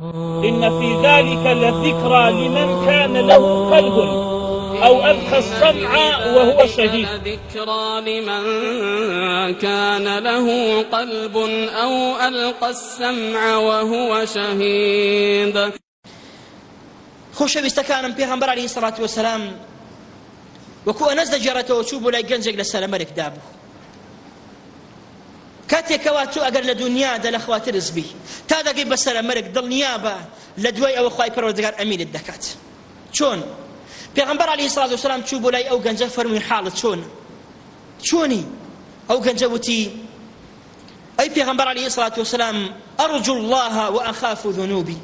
إن في ذلك لذكرى لمن كان له قلب أو ألقى السمع وهو شهيد ذكرى لمن كان له قلب أو ألقى السمع وهو شهيد خوش بيستكانم بيغمبر عليه الصلاة والسلام وكو أنزد جرته وشوبوا لي جنزك للسلام ملك دابو کاتێکەوە چوو ئەگەر لە دنیادا لە خواتر زبی تا دەگەی بەسرە مەرگ دڵنیا بە لە دوای ئەوە خی پەرۆدەگار ئەمیرت دەکات چۆن پێغمبەر علی سڵات وسلام چوو بۆ لای ئەو گەنجە فەرمووی حاڵت چۆن چۆنی ئەو گەنجە وتی ئەی پێغمبەر علی سڵات وسلام ئەڕجو الله وأخاف ذنوبي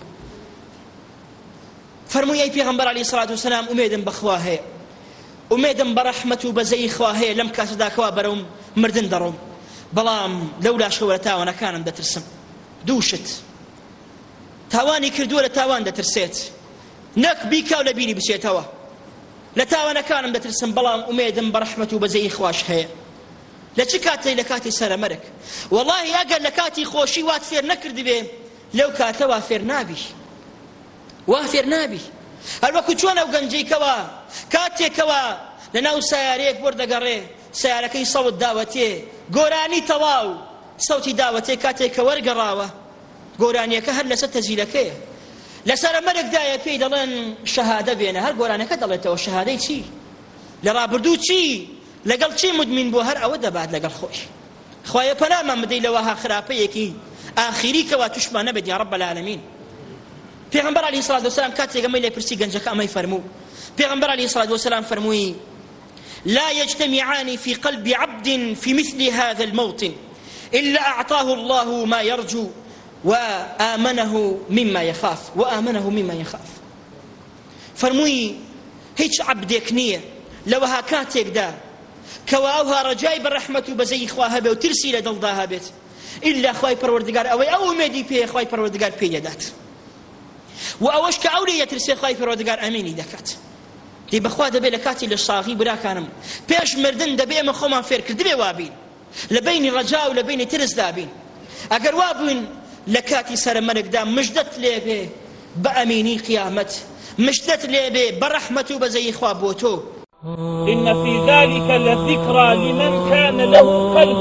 فەرمووی ئەی پێغمبەر علی سڵات وسلام ئومێدم بەخوا هەیە ئومێدم بە ڕەحمەت و بەزەی خوا هەیە لەم کاتەداکەوا بەرەم مردن دەڕۆم بەڵام لەولا شەوە تاوانەکانم دەترسم دووشت تاوانی کردووە لە تاوان دەترسێت نەک بیکاو لە بینی بچێتەوە لە تاوانەکانم دەترسم بەڵام ئومێدم بە ڕەحمەت و بەزەی خوش هەیە لە چ کاتی لە کاتی سەرەمەرک وەڵی ئەگەر لە کاتی خۆشی وات فێر نەکردبێ لەو کاتەوە فێر نابی وا فێر نابی هەروەکو چۆن ئەو گەنجیکەوە کاتێکەوە لە ناو سیارەیەک وەردەگەڕێ سیارەکەی سەوت داوەتێ گۆرانی تەواو سەوتی داوەتێ کاتێککە وەرگەڕاوە گۆرانیەکە هەر لەسەر تەزیلەکەیە لەسەر مەرەکدایە پێی دەڵێن شەهادە بێنە هەر گۆرانەکە دەڵێتەوە شەهادەی چی لە ڕابردوو چی لەگەڵ چی مدمین بۆ هەر ئەوە دەبات لەگەڵ خۆی خخوایە پەلامان بدەی لەوەها خراپەیەکی ئاخری کەوا توشمانە بە دیارە بەلالەمین پێغمبەر علی سڵات وسلام کاتێکەمەی لێ پرسی گەنجەکە ئەمەی فەرموو پێغمبەر علی سڵات وسلام فەرمووی لا يجتمعان في قلب عبد في مثل هذا الموطن إلا أعطاه الله ما يرجو وآمنه مما يخاف وآمنه مما يخاف فرمووی هیچ عبدێک نییە لەوەها کاتێکدا کەوا ئەوها ڕجای بە ڕەحمەت و بەزەی خوا هەبێ و ترسی لە دڵدا هەبێت ئللا خی پەروەردگار ئەوەی ئەو مێدی پێ خی پەروەردگار پێدەدات و ئەوەش کە ئەورێ یەترسێ خی پەروەردگار ئەمینی دەکات دی بەخوا دەبێت لە کاتی لە شاغی براکانم پێش مردن دەبێ ئمە خۆمان فێرکردبێ وابین لە بینی ڕەجا و لە بینی ترس دابین ئەگەر وابووین لە کاتی سەرمەرگدا مژدەت لێبێ بە ئەمینی قیامەت مشتت لێبێ بەڕەحمەت و بەزەی خوا بۆ تۆ إن في ذلك لذكرى لمن كان له قلب